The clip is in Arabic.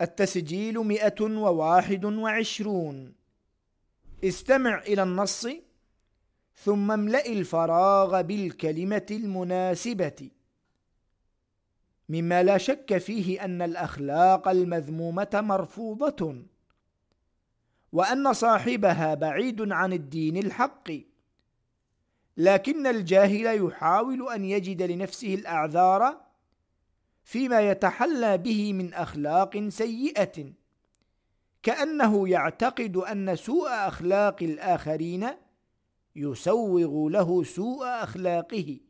التسجيل مئة وواحد وعشرون. استمع إلى النص ثم املأ الفراغ بالكلمة المناسبة. مما لا شك فيه أن الأخلاق المذمومة مرفوضة وأن صاحبها بعيد عن الدين الحق. لكن الجاهل يحاول أن يجد لنفسه الأعذار فيما يتحلى به من أخلاق سيئة. كأنه يعتقد أن سوء أخلاق الآخرين يسوغ له سوء أخلاقه.